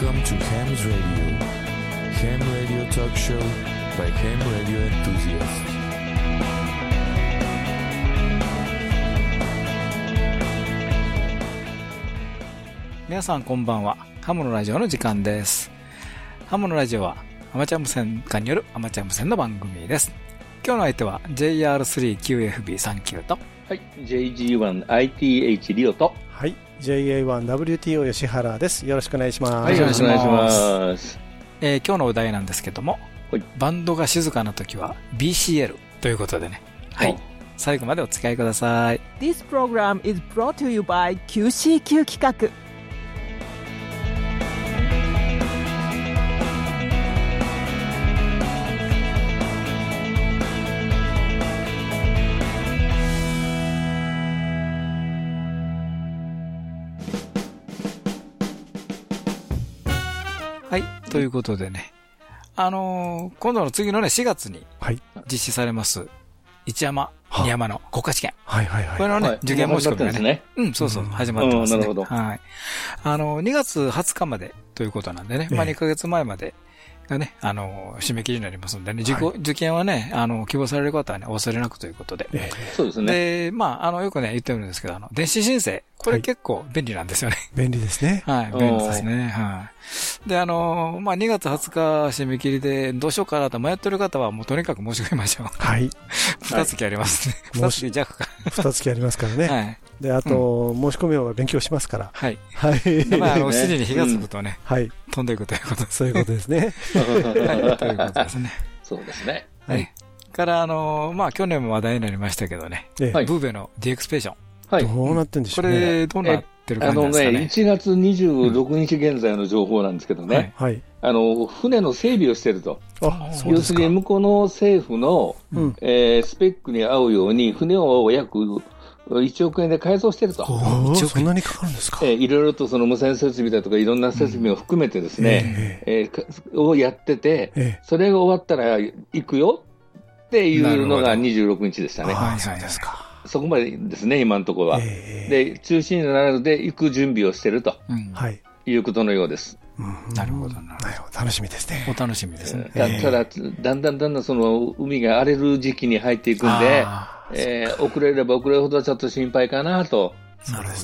Welcome to Ham's Radio. Ham Radio Talk Show by Ham Radio Enthusiasts. 皆さんこんばんは。ハムのラジオの時間です。ハムのラジオはアマチュア無線化によるアマチュア無線の番組です。今日の相手は JR3QFB39 とはい。JG1ITH リオと。はい。JA1WTO 吉原です。よろしくお願いします。はいよろしくお願いします。えー今日のお題なんですけども、はいバンドが静かな時は BCL ということでね。はい。最後までお付き合いください。This program is brought to you by QCQ 企画ということでね。あのー今度の次のね、4月にはい。実施されます、一山、は二山の国家試験。はいはいはい。これのね、はい受験申し込みがね。ね。うん、そうそう、うん始まってますね。うんなるほどはい。あの、2月20日までということなんでね、ええまあ2ヶ月前までがね、あの、締め切りになりますんでね、受講はい受験はね、あの、希望される方はね、お忘れなくということで。えそうですね。で、まあ、あの、よくね、言ってるんですけど、あの、電子申請、これはい結構便利なんですよね。え便利ですね。はい、便利ですね。はい。で、あの、まあ、2月20日締め切りで、どうしようかなと迷ってる方は、もうとにかく申し込みましょう。はい。二月ありますね。二月弱か。二月ありますからね。はい。で、あと、申し込みは勉強しますから。はい。はい。まあ、あの、ね7時に火がつくとね、はい。飛んでいくということです。そういうことですね。はい、ということですね。そうですね。はい。から、あの、まあ、去年も話題になりましたけどね、ブーベの DX ペーション。はい。どうなってんでしこょうね。れ、どうなってる感じなあのね、んですかね。1月26日現在の情報なんですけどね、はい。あの、船の整備をしてると。あ、そうですか要するに。向こうの政府の、うん。えースペックに合うように船を約1億円で改造してると。そんなにかかるんですかえーいろいろとその無線設備だとかいろんな設備を含めてですね、えーかをやってて、えそれが終わったら行くよっていうのがなる26日でしたね。え。はいああ、そうですか。そこまでですね、今のところは。ええ。で、中心になるので行く準備をしているとうんはい。いうことのようです。うんなるほどな。楽しみですね。お楽しみですね。たええただ、だんだんだんだんその海が荒れる時期に入っていくんで、あえー遅れれば遅れるほどちょっと心配かなと。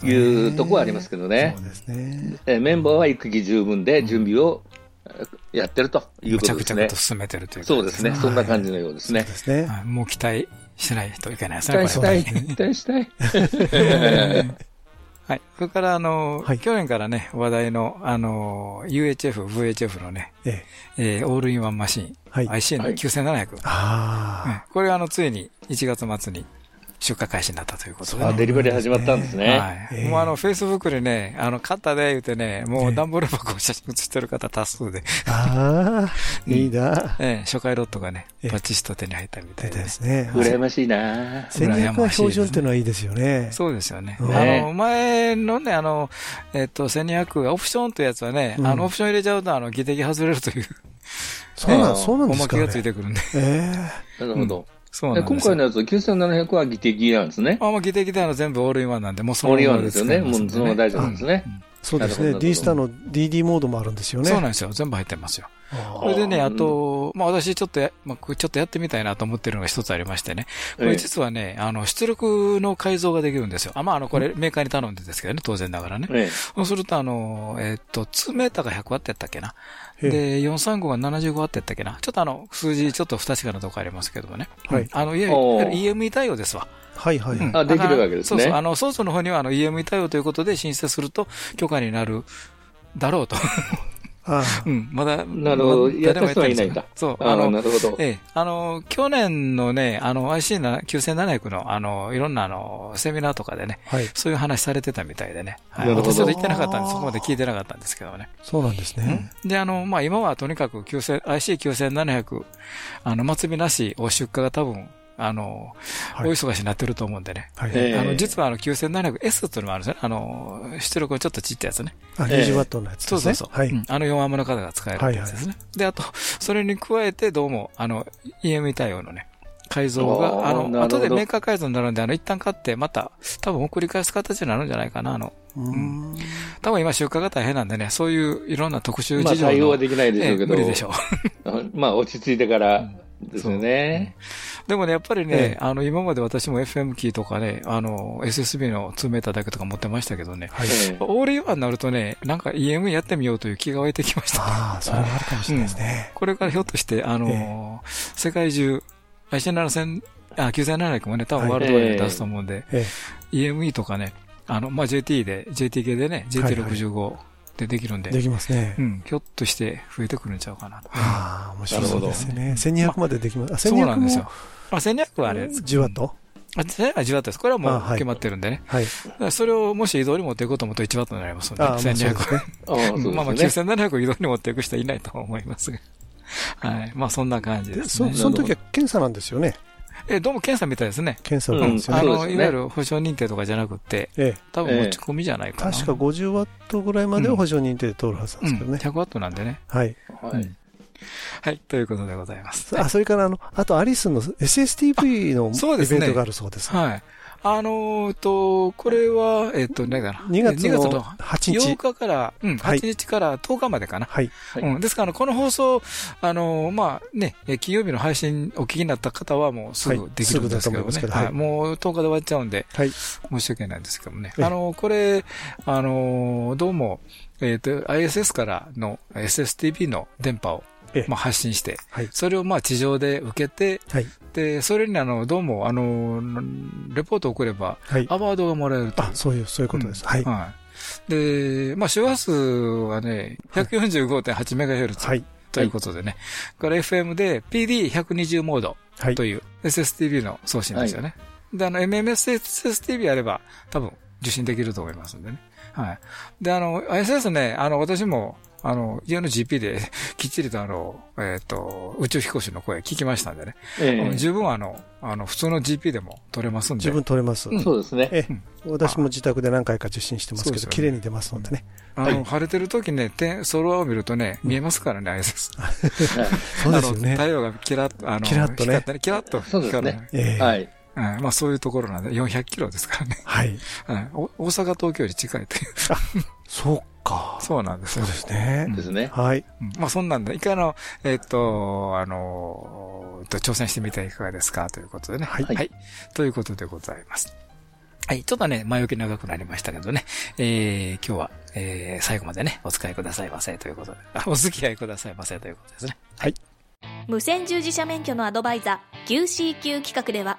いうところはありますけどねそう。ですね。えーメンバーは行く気十分で準備をえーやってるということですね着々と。進めてるというそうですね。そんな感じのようですねそう。ですね。はいもう期待しないといけないです期ね、待したい。期待したい。はい。それから、あの、はい去年からね、話題の、あの、UHF、VHF のね、ええ。えーオールインワンマシン、はい。IC のはい9700。あねこれあの、ついに1月末に出荷開始になったということであね。デリバリー始まったんですね。はい。ええもうあの、フェイスブックでね、あの、買ったで言うてね、もええう段ボール箱を写真写してる方多数で、あ。あ あ、いいな。ええ初回ロットがねええ、バッチシと手に入ったみたいでね。ですね。羨ましいな戦略が標準っていうのはいいですよね。そうですよね。ねあの、前のね、あの、えっと、1200、オプションというやつはね、うんあの、オプション入れちゃうと、あの、技的外れるという、そうなん、え えそうなんおまけですかね。がついてくるんで。えなるほど。そうなんですよ。今回のやつ9700は技的なんですね。あ、まあ、技的であの、全部オールインワンなんで、もうそオールインワままンですよね。もうそのまま大丈夫なんですね。えそうですね。D スターの DD モードもあるんですよね。そうなんですよ。全部入ってますよ。あこれでね、ああと、まあ私ちょっとや、まあちょっとやってみたいなと思ってるのが一つありましてね。これ実はね、あの、出力の改造ができるんですよ。あ、まああの、これメーカーに頼んでですけどね、当然ながらね。ええそうするとあの、えっと、2メーターが100ワットやったっけな。ええで、435が75ワットやったっけな。ちょっとあの、数字ちょっと不確かなとこありますけどもね。はいあの、いわゆる EME 対応ですわ。はいはい。うんあできるわけですねそうそう。あの、ソースの方にはあの EME 対応ということで申請すると許可になるだろうと。あうん、まだ。なるほどまやった人はいないんだそう。あの、なるほど。ええ、あの、去年のね、あの、IC9700 の、あの、いろんな、あの、セミナーとかでね、はい。そういう話されてたみたいでね。はい、なるほど私ちょっと行ってなかったんで、そこまで聞いてなかったんですけどね。そうなんですね。で、あの、まあ、今はとにかく9000 IC9700、あの、末尾なしお出荷が多分、あの、はいお忙しになってると思うんでね。はい。ええあの、実はあの 9700S っていうのもあるんですよね。あの、出力のちょっとちっちゃいやつね。あ、ええ20ワットのやつですね。そうそうそう。はい。うんあの4アンプの方が使えるやつですね。で、あと、それに加えてどうも、あの、EME 対応のね、改造あが、あの、後でメーカー改造になるんで、あの、一旦買って、また、多分送り返す形になるんじゃないかな。あの、うーん。多分今出荷が大変なんでね、そういういろんな特殊まあ事情の。対応はできないでしょうけど。ええ無理でしょう。まあ落ち着いてからですよね。でもね、やっぱりね、ええ。あの、今まで私も FM キーとかね、あの、SSB の2メーターだけとか持ってましたけどね、はい。ええ。オールインワンになるとね、なんか EM やってみようという気が湧いてきました。ああ、それはあるかもしれないですね。これからひょっとして、あの、世界中、IC7000、あ、9700もね、多分ワールドワイドで出すと思うんで、え EME とかね、あの、まあ、JT で、JT 系でね、はいはい GT65 でできるんで、え。できますねう。ん、ひょっとして増えてくるんちゃうかなと。ああ、面白そうですよね。1200までできます。あ、そうなんですよ1200。あ、1200はあれ、10ワットあ、1200は10ワットです。これはもう決まってるんでね。はい。それをもし移動に持っていこうと思うと1ワットになりますので、ああ、まあ。まあまあ9700を移動に持っていく人はいないと思いますが。はい。まあそんな感じですね。その時は検査なんですよね。え、どうも検査みたいですね。検査なんですよあね。の、そうですねいわゆる保証認定とかじゃなくて、ええ。多分持ち込みじゃないかな。確か50ワットぐらいまでは保証認定で通るはずなんうん、ですけどね。100ワットなんでね。はい。はいうんはい。ということでございます。あ、それからあの、あとアリスの SSTV のイベントがあるそうです。はい。あのーと、これは、えっと、何かな。2月の2 8 8日。日から、うん、はい8日から10日までかな。はい。はいうん。ですから、この放送、あのーまあね、え金曜日の配信お聞きになった方はもうすぐできるんですけどね。はい。もう10日で終わっちゃうんで、はい。申し訳ないんですけどもね。ええあのーこれ、あのーどうも、えっ、と、ISS からの SSTV の電波を、ええまあ、発信して、はい。それをまあ地上で受けて、はい。で、それにあの、どうも、あの、レポートを送れば、はい。アワードがもらえるとあ、そういう、そういうことです。はい。はい。で、まあ、周波数はね、145.8MHz はい。ということでね、これ FM で PD120 モードはいと。いう SSTV の送信ですよね。で、あの、MMSSTV あれば多分受信できると思いますんでね。はい。で、あの、ISS ね、あの、私も、あの、家の GP で きっちりとあの、えっ、と、宇宙飛行士の声聞きましたんでね。ええ十分あの、あの、普通の GP でも撮れますんで。十分取れます。うんそうですね。ええ、私も自宅で何回か受信してますけど、綺麗に出ますのでね。あの、晴れてる時ね、点、ソロを見るとね、見えますからね、ISS。そうですよね。太陽がキラッと、あの、キラッとね光ってキラッとそうですねはい。うんまあそういうところなんで、400キロですからね。はい。うんお大阪、東京より近いという。そうか。そうなんですよそうで。すね。ですね。はい。うんまあそんなんで、一回あの、えっと、あの、えっと挑戦してみてはいかがですかということでね。はいはい。ということでございます。はい。ちょっとね、前置き長くなりましたけどね。えー、今日は、えー、最後までね、お使いくださいませということで。あ、お付き合いくださいませということですね。無線従事者免許のアドバイザー QCQ 企画では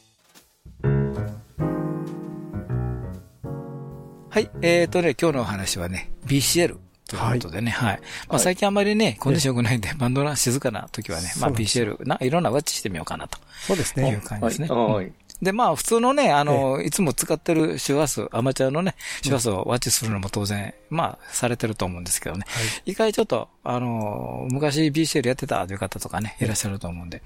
はい。えっ、とね、今日のお話はね、BCL ということでね、はい。まあ最近あんまりね、コンディション良くないんで、バンドが静かな時はね、まあ BCL、な、いろんなワッチしてみようかなというそうですね。はい。感じですね。はい。で、まあ、普通のね、あの、いつも使ってる周波数、アマチュアのね、周波数をワッチするのも当然、まあ、されてると思うんですけどね。一回ちょっと、あの、昔 BCL やってたという方とかね、いらっしゃると思うんで、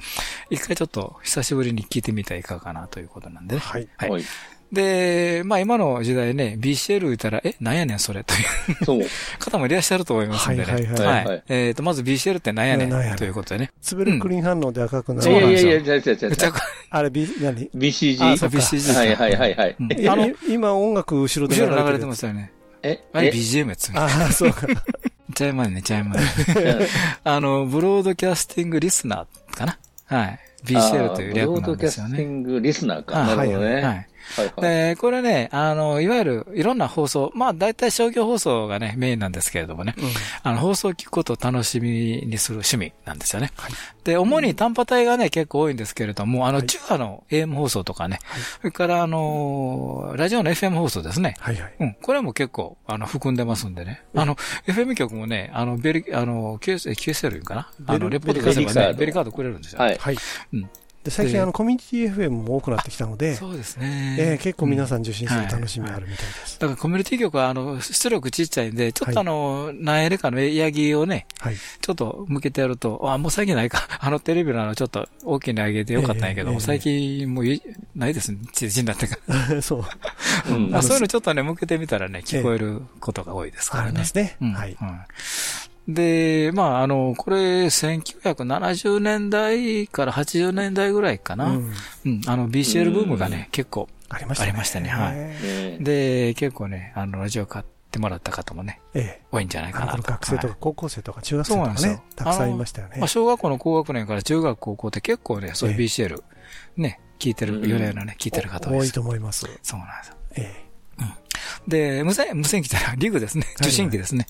一回ちょっと久しぶりに聞いてみたらいかがかなということなんでね。はい。はい。はい。で、まあ今の時代ね、BCL 言ったら、え、なんやねんそれというそう。方もいらっしゃると思いますんでね。はいはいはいはいえっ、と、まず BCL ってなんやねなんやねんんということでね。滑るクリーン反応で赤くないそうなんですよやいやいや、じゃあじゃあれ、B、何？BCG? あそうか BCG はいはいはいはい。うんえあの、い今音楽後ろで後ろ流れてるますよね。え、あれえ？BGM やつ。ああ、そうか。ちゃいまんね、ちゃいまんね。あの、ブロードキャスティングリスナーかなはい。BCL という略なんですよブロードキャスティね。ングリスナーか。あなるほどね。はい。はいはい。で、これね、あの、いわゆるいろんな放送、まあ大体商業放送がね、メインなんですけれどもね、あの、放送を聞くことを楽しみにする趣味なんですよね。で、主に単波帯がね、結構多いんですけれども、あの、中波の AM 放送とかね、それからあの、ラジオの FM 放送ですね。はいはい。うん。これも結構、あの、含んでますんでね。あの、FM 局もね、あの、ベリ、あの、QS、QSL かな？あの、レポート出せばね、ベベリカードリカードくれるんですよ。はい。はい。で最近あのコミュニティ FM も多くなってきたので、そうですね。えー結構皆さん受信するうん楽しみがあるみたいです。だからコミュニティ局は、あの、出力ちっちゃいんで、ちょっとあの、何エレかのエアギーをね、はい。ちょっと向けてやると、あ、もう最近ないか。あのテレビのあの、ちょっと大きいの上げてよかったんやけど、ええええ最近もういないですね。ちちになってから。そう。そういうのちょっとね、向けてみたらね、聞こえることが多いですからねありま。すね。うんはい。うんで、まあ、あの、これ、1970年代から80年代ぐらいかな。ううんん。あの、BCL ブームがね、結構ありましたね。ありましたねはいねで、結構ね、あの、ラジオ買ってもらった方もね、ええ。多いんじゃないかあのなと。学生とはいか高校生とか中学生とかそうなんですよね、たくさんいましたよねまあ、。小学校の高学年から中学高校って結構ね、そういうええ BCL、ね、聞いてる、うんようなね、聞いてる方多い多いです。と思います。そうなんですよ。えで、無線、無線機じゃない、リグですね。はい受信機ですね。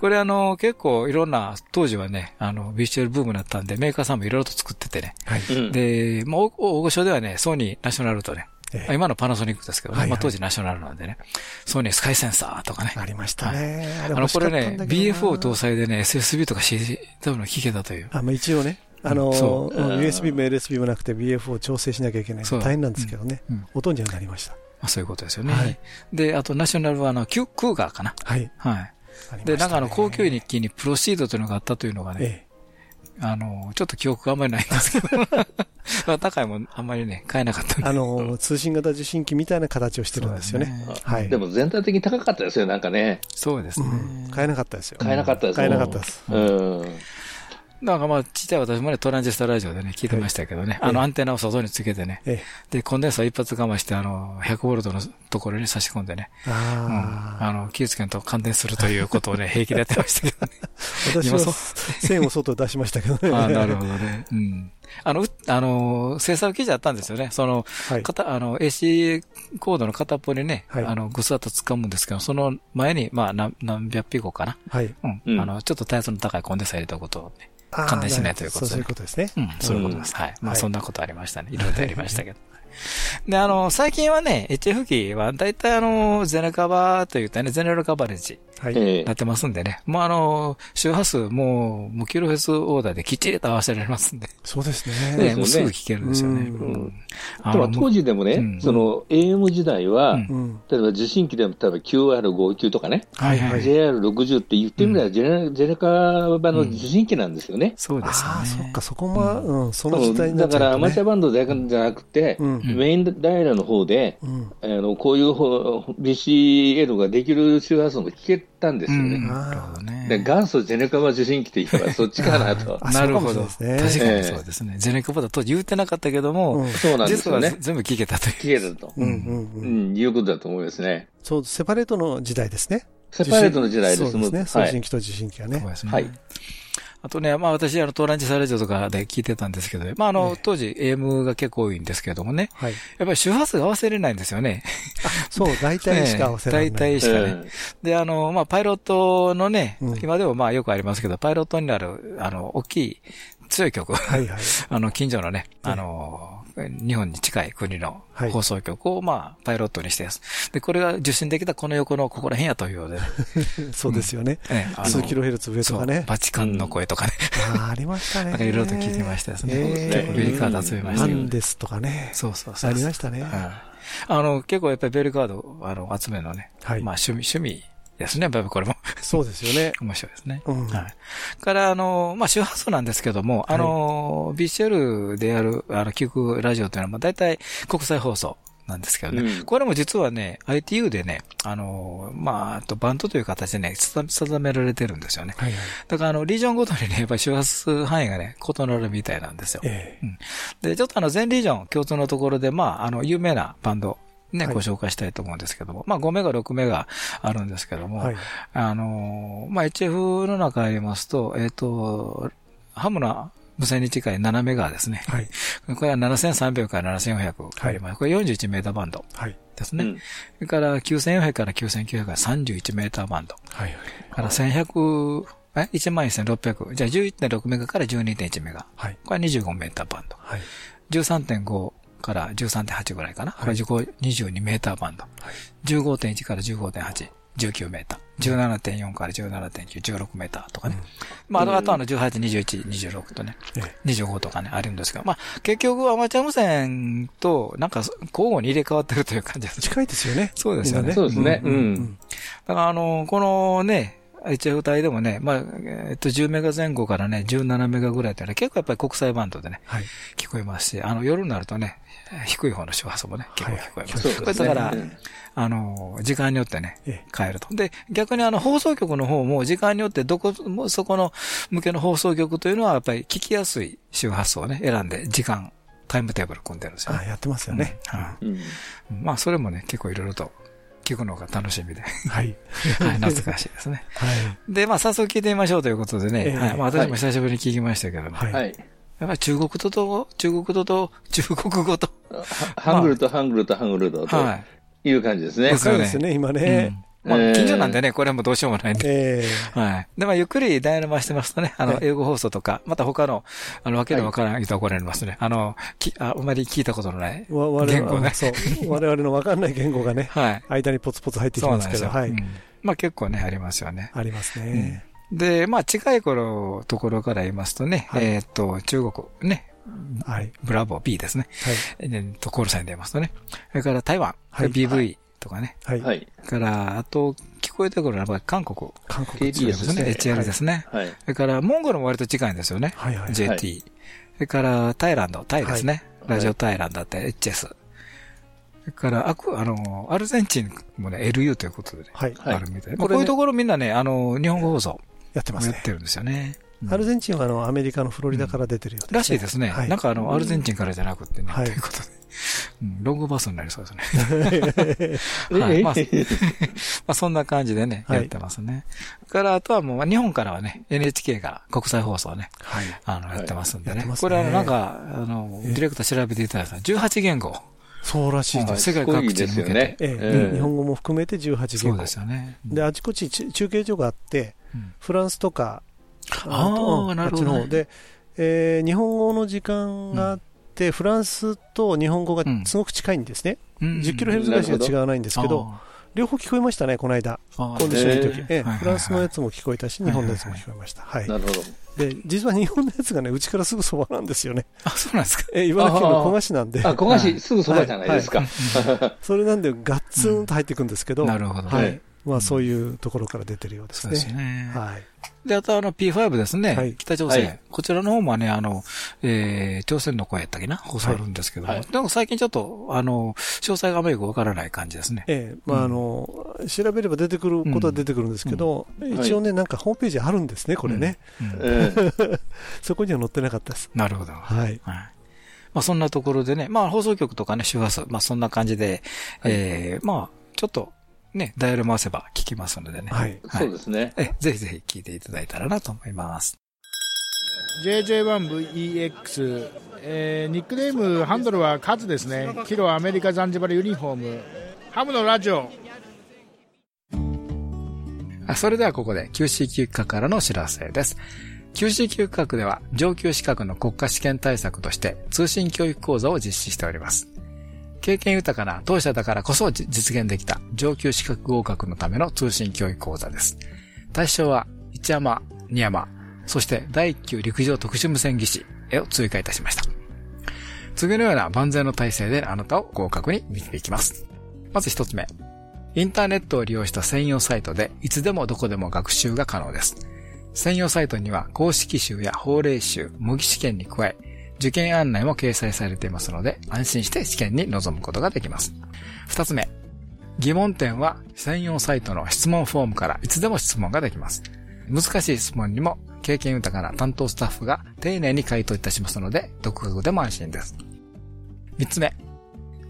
これあの、結構いろんな、当時はね、あの、BCL ブームだったんで、メーカーさんもいろいろと作っててね。え。はい。うんで、まあ、大大御所ではね、ソニー、ナショナルとね、ええ今のパナソニックですけどね、はいはいまあ当時ナショナルなんでね、ソニースカイセンサーとかね。ありましたね。ああの、これね、BFO 搭載。載でね、SSB とか CD 多分聞けたという。あ、まあ一応ね、あの USB も LSB もなくて BF を調整しなきゃいけない大変なんですけどねうんうん。音にはなりました。まあそういうことですよね。はいで、あとナショナルはあの、キュクーガーかな。はい。はい。で、なんかあの、高級日記にプロシードというのがあったというのがね、えあの、ちょっと記憶があんまりないんですけど、まあ高いもんあんまりね、買えなかった。あのー、通信型受信機みたいな形をしてるんですよね。そうですはい。でも全体的に高かったですよ、なんかね。そうですね。うん買えなかったですよ。買えなかったです買えなかったです。うん。なんかまあ、ちっちゃい私もね、トランジスタラジオでね、聞いてましたけどね、はいあの、アンテナを外につけてね、ええ。で、コンデンサー一発我慢して、あの、100ボルトのところに差し込んでね、うんああ。あの、気をつけんと感電するということをね、平気でやってましたけどね。私は今そう線を外に出しましたけどね。ああ、なるほどね。うん。あの、うあの、制作記事あったんですよね。その、はい。あの、AC コードの片っぽにね、はいあの、ぐさっと掴むんですけど、その前に、まあ、何、何百ピコかな。はい。うん。うんあの、ちょっと耐圧の高いコンデンサー入れたことをね。あー感電しないということでそうそういうことですね。うん、そういうことです。はい。まあ、はいそんなことありましたね。いろいろとやりましたけど。で、あの、最近はね、HF 機は大体あの、ゼネカバーというかね、ゼネラルカバレッジはい。ええなってますんでね。もうあの、周波数もう、もうキロヘスオーダーできっちりと合わせられますんで。そうですね、ね。もうすぐ聞けるんですよね。うんうんあでも当時でもね、うんその AM 時代は、うんうん。例えば受信機でも例えば QR59 とかね、はいはい。JR60 って言ってみればジェネ、ジェネカバの受信機なんですよね。そうですよね。ああ、そっか、そこも、うん、そのうん時代になだからアっちゃうとねマチュアバンドだけじゃなくて、うん。んメインダイヤルの方で、うん。あのこういう方 BCL ができる周波数も聞けたんですよね。うんなるほどね。で元祖ジェネカバ受信機って言えば そっちかなと。あなるほど。確ですねかにそうですね。ゼネカバだと言ってなかったけども、うんそうなんですよね。全部聞けたという。聞けると。うんうんううん。ん、いうことだと思いますね。そう、セパレートの時代ですね。セパレートの時代ですそうですね。送信機と受信機ね。はい。あとね、まあ私、あの、トランジスタラジオとかで聞いてたんですけど、まああのええ、当時 AM が結構多いんですけれどもね、はい。やっぱり周波数が合わせれないんですよね。そう、大体 しか合わせられない。大体しかね。うんで、あの、まあパイロットのね、うん今でもまあよくありますけど、パイロットになる、あの、大きい強い曲、はいはい。あの、近所のね、ええあの、日本に近い国のはい放送局を、まあ、パイロットにしてです。で、これが受信できたこの横のここら辺やというようでね。そうですよね。数キロヘルツ上とかね。バチカンの声とかね。ありましたね。なんかいろいろと聞いてましたですね。ええ結構ベリーカード集めましたアけど。ンデスとかね。そうそうそう。ありましたね。うんあの、結構やっぱりベルカード、あの、集めるのね。はいまあ、趣味、趣味ですね。やっぱりこれもそうですよね。面白いですね。うんはい。から、あの、まあ、周波数なんですけども、あの、BCL でやる、あの、聞くラジオというのは、まあ、大体国際放送なんですけどね。うんこれも実はね、ITU でね、あの、まあ、あとバンドという形でね、定定められてるんですよね。はいはい。だから、あの、リージョンごとにね、やっぱり周波数範囲がね、異なるみたいなんですよ。ええ。で、ちょっとあの、全リージョン共通のところで、まあ、あの、有名なバンド、ね、はいご紹介したいと思うんですけども、まあ、5メガ、6メガあるんですけども、はい。あの、まあ、HF の中で言いますと、えっ、と、ハムの無線に近い7メガですね。はい。これは7300から7400あります。これ41メーターバンドはい。ですね。うんそれから9400から9900が31メーターバンド。はい。から1100、え ?11600。じゃあ11.6メガから12.1メガ。はい。これは25メーターバンド。はい。13.5から13.8ぐらいかな。これ15 22メーターバンド。15.1から15.8。19メーター。17.4から17.9、16メーターとかね。まあ、あとあとあの18、21、26とね、25とかね、あるんですけど、まあ、結局アマチュア無線となんか交互に入れ替わってるという感じです。近いですよね。そうですよね。そうですね。ううんん。だからあの、このね、HF 帯でもね、まあ、えっと、10メガ前後からね、17メガぐらいってね、結構やっぱり国際バンドでね、はい。聞こえますし、あの、夜になるとね、低い方の周波数もね、結構聞こえます。そうですね。これだからうんあの、時間によってねええ、変えると。で、逆にあの、放送局の方も時間によってどこ、もうそこの向けの放送局というのはやっぱり聞きやすい周波数をね、選んで時間、タイムテーブル組んでるんですよあ、ね。やってますよね。まあ、それもね、結構いろいろと聞くのが楽しみで、はい。はい、懐かしいですね。はい。で、まあ、早速聞いてみましょうということでね、ええはい、まあ、私も久しぶりに聞きましたけども、はい。はい。やっぱり中国語と、中国語と、中国語と、はハングルとハングルとハングルととはい。いう感じですねで。そうですね、今うね。んまあ、ええ近所なんでね、これはもうどうしようもないんで。ええはい。で、まあ、ゆっくりダイヤル回してますとね、あのは、い英語放送とか、また他の、あの、わけのわからん人は怒られますね。あの、きあ、あまり聞いたことのない。言語ね々そう。我々の分かんない言語がね、はい。間にポツポツ入ってきますけど。はい。うんまあ、結構ね、ありますよね。ありますね。で、まあ、近い頃、ところから言いますとね、はいえーっと、中国、ね、はい。ブラボー B ですね。はい。えーっと、コールサインで言いますとね。それから台湾、はい BV とかね。はい。はい。それから、あと、聞こえてくるのは、やっぱり韓国。韓国 KBS ですね。HL ですね。はい。それから、モンゴルも割と近いんですよね。はいはい。JT。はいそれから、タイランド、タイですね。はいラジオタイランドだって HS。それから、あく、あの、アルゼンチンもね、LU ということでね、はい。はいあるみたいで。これねまあこういうところみんなね、あの、日本語放送やってますね。やってるんですよね。うんアルゼンチンはあの、アメリカのフロリダから出てるようですね。らしいですね。はいなんかあの、アルゼンチンからじゃなくてね、はいということで。うんロングバスになりそうですね。はいえまあ まあ、そんな感じでね、はいやってますね。それから、あとはもう、日本からはね、NHK が国際放送をね、はい。あの、やってますんでね。やってますねこれはなんか、あの、ええディレクター調べていただいたら、18言語。そうらしいです。世界各地に向けて。ええうん日本語も含めて18言語そうで。すよね。で、あちこちち中継所があってうん、フランスとか、あーうんなるほどねあっちの方で、えー日本語の時間があって、フランスと日本語がすごく近いんですね。うん10キロヘルツぐらいしか違わないんですけど、両方聞こえましたね、この間。あー、コンディションの時。えええはいはいはいフランスのやつも聞こえたし、日本のやつも聞こえました。はい。なるほど。で、実は日本のやつがね、うちからすぐそばなんですよね。あ、そうなんですか。えー茨城県の古河市なんで、あ、小菓子すぐそばじゃないですか。それなんでガッツンと入ってくんですけど、なるほど。ははいい。まあそういうところから出てるようですそうですね。ね。はい。で、あとあの P5 ですね。はい北朝鮮、はいこちらの方もね、あの、えー、朝鮮の声やったっけな？放送あるんですけども。はいはいでも最近ちょっと、あの、詳細があまりよくわからない感じですね。ええまああの、調べれば出てくることは出てくるんですけど、ん一応ね、なんかホームページあるんですね、これね。うんええ そこには載ってなかったです。なるほど。はい。はい。まあそんなところでね、まあ放送局とかね、周波数、まあそんな感じで、えー、まあ、ちょっと、ね、ダイヤル回せば聞きますのでね。はい。そうですね。え、ぜひぜひ聞いていただいたらなと思います。JJ1VEX、えーニックネームハンドルはカズですねキロアメリカザンジバルユニフォームハムのラジオあそれではここで QCQ 企画からのお知らせです。QCQ 企画では上級資格の国家試験対策として通信教育講座を実施しております。経験豊かな当社だからこそ実現できた上級資格合格のための通信教育講座です。対象は一山、二山、そして第一級陸上特殊無線技師へを追加いたしました。次のような万全の体制であなたを合格に導きます。まず一つ目。インターネットを利用した専用サイトでいつでもどこでも学習が可能です。専用サイトには公式集や法令集、模擬試験に加え、受験案内も掲載されていますので、安心して試験に臨むことができます。二つ目。疑問点は専用サイトの質問フォームからいつでも質問ができます。難しい質問にも経験豊かな担当スタッフが丁寧に回答いたしますので、独学でも安心です。三つ目。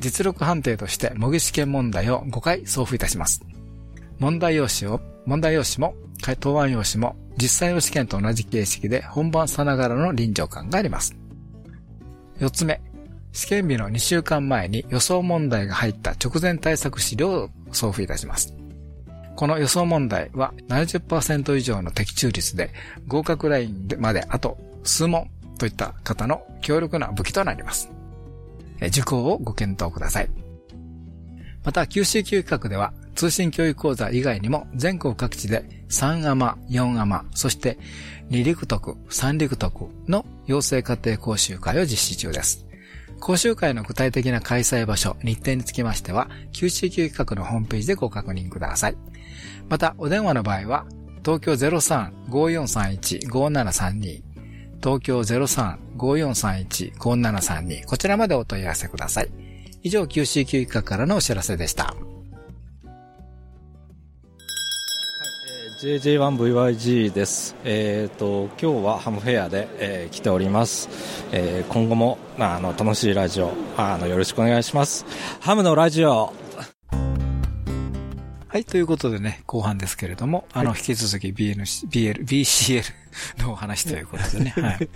実力判定として模擬試験問題を5回送付いたします。問題用紙を、問題用紙も、答案用紙も、実際の試験と同じ形式で本番さながらの臨場感があります。四つ目。試験日の2週間前に予想問題が入った直前対策資料を送付いたします。この予想問題は70%以上の的中率で合格ラインまであと数問といった方の強力な武器となります。受講をご検討ください。また QCQ 企画では通信教育講座以外にも全国各地で3アマ、4アマ、そして2陸徳、3陸徳の養成家庭講習会を実施中です。講習会の具体的な開催場所、日程につきましては、QCQ 企画のホームページでご確認ください。また、お電話の場合は、東京03-5431-5732東京03-5431-5732こちらまでお問い合わせください。以上、QCQ 企画からのお知らせでした。JJ1VYG です。えっ、ー、と、今日はハムフェアで、えー、来ております。えー、今後も、まあ、あの、楽しいラジオ、あの、よろしくお願いします。ハムのラジオはい、ということでね、後半ですけれども、あの、引き続き BN、BL、BCL のお話ということでね。はい。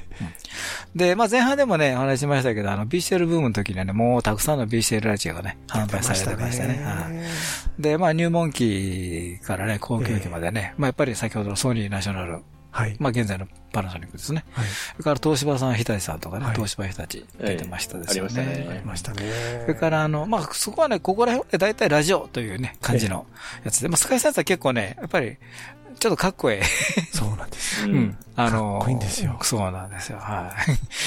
で、まあ前半でもね、お話しましたけど、あの、BCL ブームの時にはね、もうたくさんの BCL ラジオがね、販売されてましたね。はい。で、まあ入門機からね、高級機までね、まあやっぱり先ほどのソニーナショナルはい。まあ現在のパナソニックですね。はい。それから東芝さん、日立さんとかね、東芝日立出てましたですよね。ありましたね。それからあの、まあそこはね、ここら辺で大体ラジオというね、感じのやつで、まあスカイセンサー結構ね、やっぱりちょっとかっこええ。そうなんです。うん。あの、かっこいいんですよ。そうなんですよ。は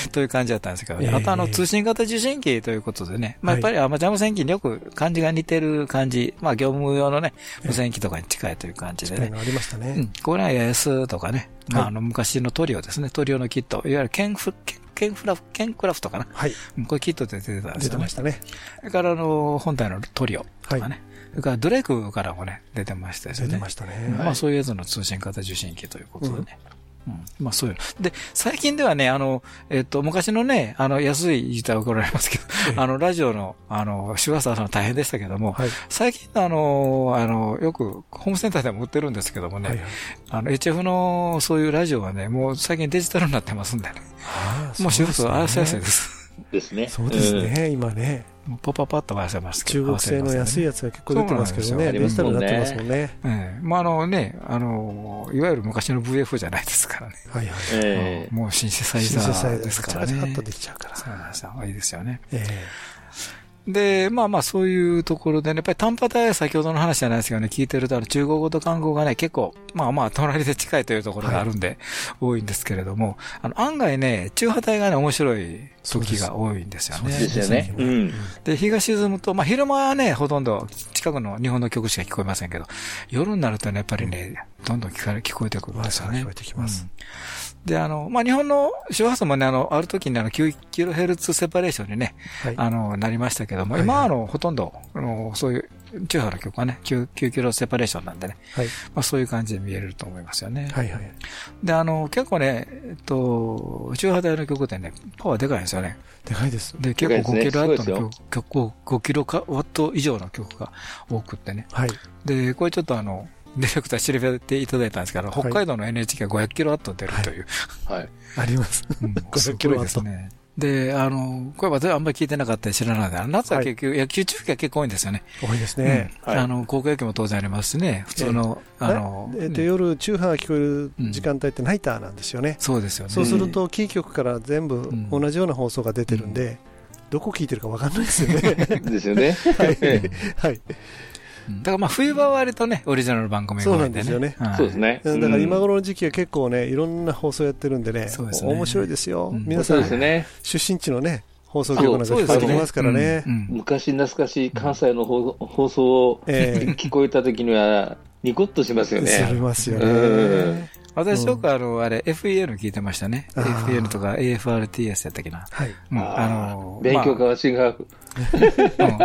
い。という感じだったんですけどね。あとあの、通信型受信機ということでね。まあやっぱりアマチュア無線機によく感じが似てる感じ。まあ業務用のね、無線機とかに近いという感じでね。ありましたね。うん。これは AS とかね。まああの、昔のトリオですね。トリオのキット。いわゆるケンフ、ケンフラフ、ケンクラフトかな。はい。これキットで出てたんですよね。出てましたね。それからあの、本体のトリオとかね。はいそれからドレイクからもね、出てましたよね。出てましたね。まあそういうやつの通信型受信機ということでね。うん、まあそういうの。で、最近ではね、あの、えっ、と、昔のね、あの、安い自体は怒られますけど、あの、ラジオの、あの、周波数は大変でしたけども、はい、最近あの、あの、よくホームセンターでも売ってるんですけどもね、はいはい、あの、HF のそういうラジオはね、もう最近デジタルになってますんでね。もう周波数合わせやすいです。ですね。そうですね、今ね。パパパッと合わせますけど。中国製の安いやつが結構出てますけどね。デジタルになってますもんね。ええ。まああのね、あの、いわゆる昔の VF じゃないですからね。はいはい。えもうシンセサイザーですからね。チャージできちゃうから。そうなんですよ。いいですよね。ええ。で、まあまあそういうところでね、やっぱり単波帯先ほどの話じゃないですけどね、聞いてるとあの中国語と韓国語がね、結構、まあまあ隣で近いというところがあるんで、はい、多いんですけれども、あの案外ね、中波帯がね、面白い時が多いんですよね。そうですよね。うん。で、日が沈むと、まあ昼間はね、ほとんど近くの日本の曲しか聞こえませんけど、夜になるとね、やっぱりね、どんどん聞かれ、聞こえてくるんですよね。聞こえてきます。うんで、あの、まあ、日本の周波数もね、あの、ある時にあの、9kHz セパレーションにね、はい、あの、なりましたけども、はいはい、今はあの、ほとんど、あの、そういう、中波の曲はね、9, 9キロセパレーションなんでね、はい、まあそういう感じで見えると思いますよね。はいはい。で、あの、結構ね、えっと、中波帯の曲ってね、パワーでかいんですよね。でかいです。で、結構5キロワットの曲、5キロワット以上の曲が多くってね。はい。で、これちょっとあの、ディレクター調べていただいたんですけど、北海道の NHK が500キロワット出るという。はい。あります。うん、500キロワット。ね。で、あの、これ私あんまり聞いてなかったり知らないで、夏は結局、野球中継が結構多いんですよね。多いですね。あの、高校野球も当然ありますしね、普通の、あの、えっと、夜、中波が聞こえる時間帯ってナイターなんですよね。そうですよね。そうすると、キー局から全部同じような放送が出てるんで、どこ聞いてるか分かんないですよね。ですよね。はい。はい。だからまあ冬場は割とね、オリジナル番組がそうなんですよね。そうですね。だから今頃の時期は結構ね、いろんな放送やってるんでね、面白いですよ。皆さん、出身地のね、放送局なんか聞こえてきますからね。昔懐かしい関西の放送を聞こえた時には、ニコッとしますよね。しますよね。私よくあの、あれ、FEN 聞いてましたね。FEN とか AFRTS やったっけな。はい。あの、勉強家は違う。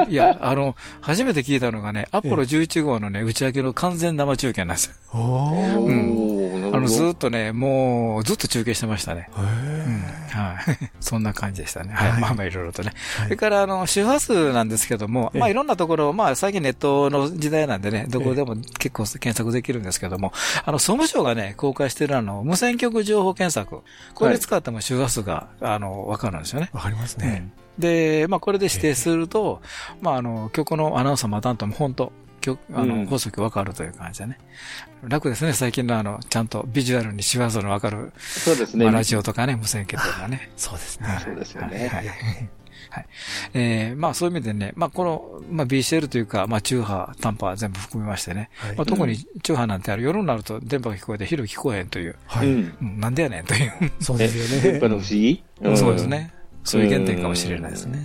いや、あの、初めて聞いたのがね、アポロ11号のね、打ち上げの完全生中継なんですよ。おうん。あの、ずっとね、もう、ずっと中継してましたね。うん、はい。そんな感じでしたね。はい。まあまあいろいろとね。それから、あの、周波数なんですけども、まあいろんなところ、まあ最近ネットの時代なんでね、どこでも結構検索できるんですけども、あの、総務省がね、公開してるあの、無線局情報検索。これ使っても周波数が、あの、わかるんですよね。わかりますね。で、まあこれで指定すると、まああの、曲のアナウンサー待たんとも本当あの、放送局わかるという感じでね。楽ですね、最近のあの、ちゃんとビジュアルにしわぞのわかる。そうですね。まあ、ラジオとかね、無線機とかね。そうですね。そうですよね。はい。はい。えー、まあそういう意味でね、まあこの、まあ BCL というか、まあ中波、短波全部含めましてね、はい、まあ特に中波なんてある夜になると電波が聞こえて昼聞こえへんという、はい。うん、なんでやねんという。そうですよね。電波の不思議、うん、そうですね。そういう原点かもしれないですね。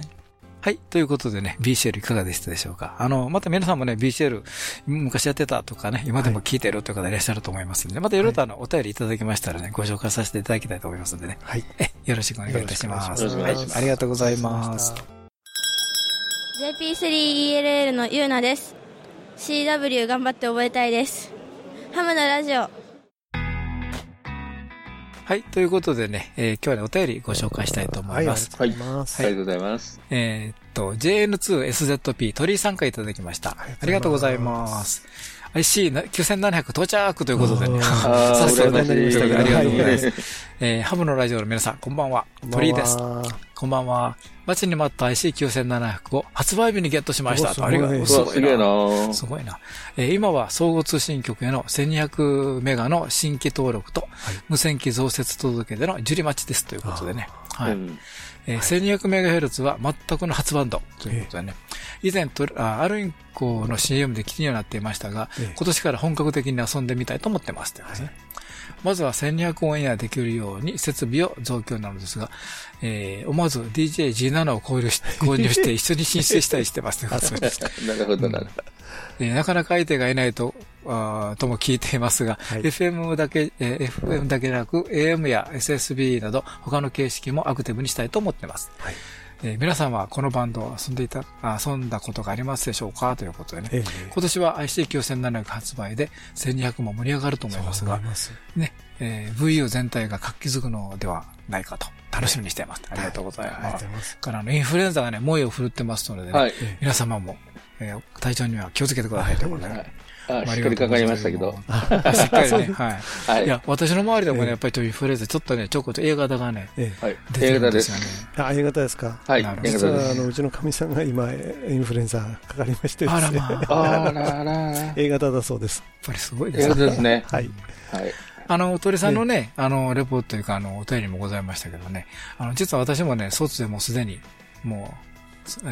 はい。ということでね、BCL いかがでしたでしょうか？あの、また皆さんもね、BCL 昔やってたとかね、今でも聞いてるという方いらっしゃると思いますんで、またいろいろとあの、お便りいただきましたらね、ご紹介させていただきたいと思いますんでね。はい。え、よろしくお願いいたします。はい。ありがとうございます。JP3ELL のゆうなです。CW 頑張って覚えたいです。ハムのラジオ。はい。ということでね、えー、今日はね、お便りご紹介したいと思います。はい。ありがとうございます。えっと、JN2SZP 鳥居参加いただきました。ありがとうございます。IC9700 到着ということでね。さすがになりましたけど、ありがとうございます。えー、ハムのラジオの皆さん、こんばんは。鳥居です。こんばんは。待ちに待った IC9700 を発売日にゲットしました。ありがとう。すごいな。すごいな。えー、今は総合通信局への1200メガの新規登録と、無線機増設届けでの受理待ちですということでね。はい。えー、1200MHz は全くの初バンドということでね。以前と、あアルインコの CM で気にはなっていましたが、今年から本格的に遊んでみたいと思ってますってですね。まずは1200オンエアできるように設備を増強なのですが、えー、思わず DJG7 を購入し 購入して一緒に申請したりしてます なるほど、なるほど。えー、なかなか相手がいないと、あとも聞いていますが、はい、FM だけ、えー、FM だけでなく AM や SSB など他の形式もアクティブにしたいと思っています。はいえー、皆さんはこのバンドを遊んでいた、遊んだことがありますでしょうか？ということでね。え今年は IC9700 発売で1200も盛り上がると思いますが、すね、えー、VU 全体が活気づくのではないかと。楽しみにしています。ありがとうございます。はい、ありがとうございます。からのインフルエンザがね、猛威を振るってますのでね、はい、皆様も、えー、体調には気をつけてくださいということで、ね、あしっかりかかりましたけど。しっかりね。はい。いや、私の周りでもね、やっぱりというフレーズ、ちょっとね、ちょこっと A 型がね、出てるんですよね。あ、A 型ですか？はい。実は、あの、うちのかみさんが今、インフルエンザかかりましてあらまあ。あらら A 型だそうです。やっぱりすごいですね。A 型ですね。はい。はい。あの、鳥さんのね、あの、レポートというか、あの、お便りもございましたけどね、あの、実は私もね、卒でもすでに、もう、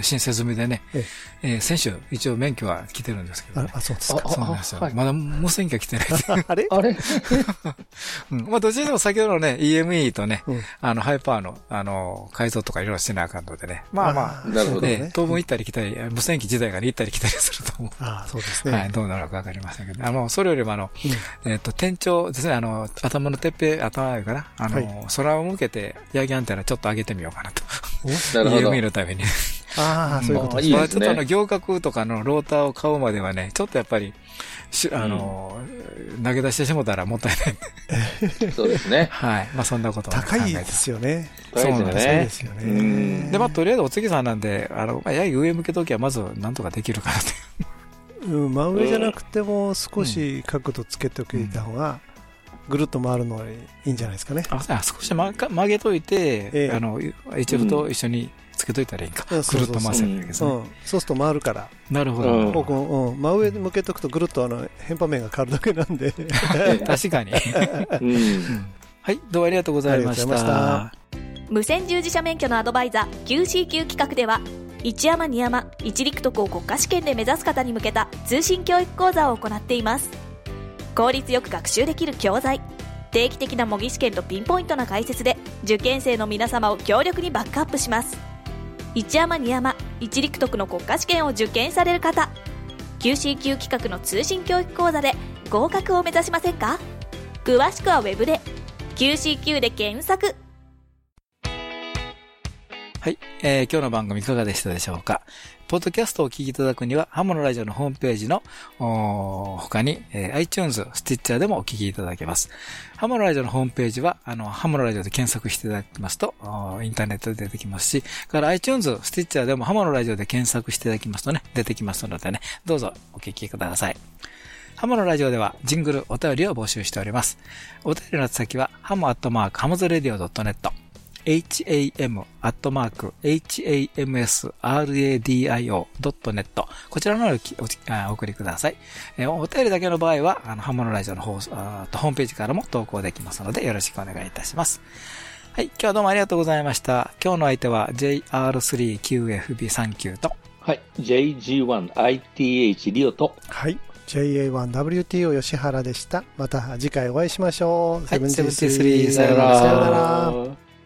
申請済みでね、ええー、先週、一応免許は来てるんですけど、ね、あ、そうですか。そうなんですよ。まだ無線機は来てないあれあれうん。まあ、どっちでも先ほどのね、EME とね、うん、あの、ハイパーの、あの、改造とかいろいろしなあかんのでね。まあまあ、なるほどね。当分行ったり来たり、無線機自体が、ね、行ったり来たりすると思う。あそうですね。はい、どうなるかわかりませんけど、あの、それよりもあの、うん、えっと、天頂ですね、あの、頭のてっぺ、頭かな、あの、はい、空を向けて、ヤギアンテナちょっと上げてみようかなと。なるほど。EME のために。ああ、そういうことですね。まあ、ちょっとあの、行角とかのローターを買うまではね、ちょっとやっぱり、しあの、うん、投げ出してしもたらもったいない。そうですね。はい。まあそんなこと高いですよね。そうなんですよね。で、まあとりあえずお次さんなんで、あの、やや上向けときはまずなんとかできるかなという。うん、真上じゃなくても少し角度つけておいた方が、ぐるっと回るのいいんじゃないですかね。あ少し曲げといて、えー、あの、HF と一緒につけといたらいいか。ぐるっと回せるわけですね。そうすると回るから。なるほど。僕、うん、真上に向けとくとぐるっとあの、変波面が変わるだけなんで。確かに。はい、どうもありがとうございました。無線従事者免許のアドバイザー QCQ 企画では、一山二山一陸徳を国家試験で目指す方に向けた通信教育講座を行っています効率よく学習できる教材定期的な模擬試験とピンポイントな解説で受験生の皆様を強力にバックアップします一山二山一陸徳の国家試験を受験される方。QCQ 企画の通信教育講座で合格を目指しませんか？詳しくはウェブで。QCQ で検索。はい、えー、今日の番組いかがでしたでしょうか？ポッドキャストをお聞きいただくには、ハモのラジオのホームページの他に、えー、iTunes、 Stitcher でもお聞きいただけます。ハムのラジオのホームページは、あの、ハムのラジオで検索していただきますと、インターネットで出てきますし、から iTunes、 Stitcher でもハムのラジオで検索していただきますとね、出てきますのでね、どうぞお聞きください。ハムのラジオではジングル、お便りを募集しております。お便りの先は、 ham アットマーク hamsradio .net ham.hamsradio.net こちらの方にお送りください。えー、お便りだけの場合は、あの、ハモのラジオのホームページからも投稿できますので、よろしくお願いいたします。はい、今日はどうもありがとうございました。今日の相手は JR3QFB39 と、はい、JG1ITH リオと、はい、JA1WTO 吉原でした。また次回お会いしましょう。はい、73さよなら。さよなら。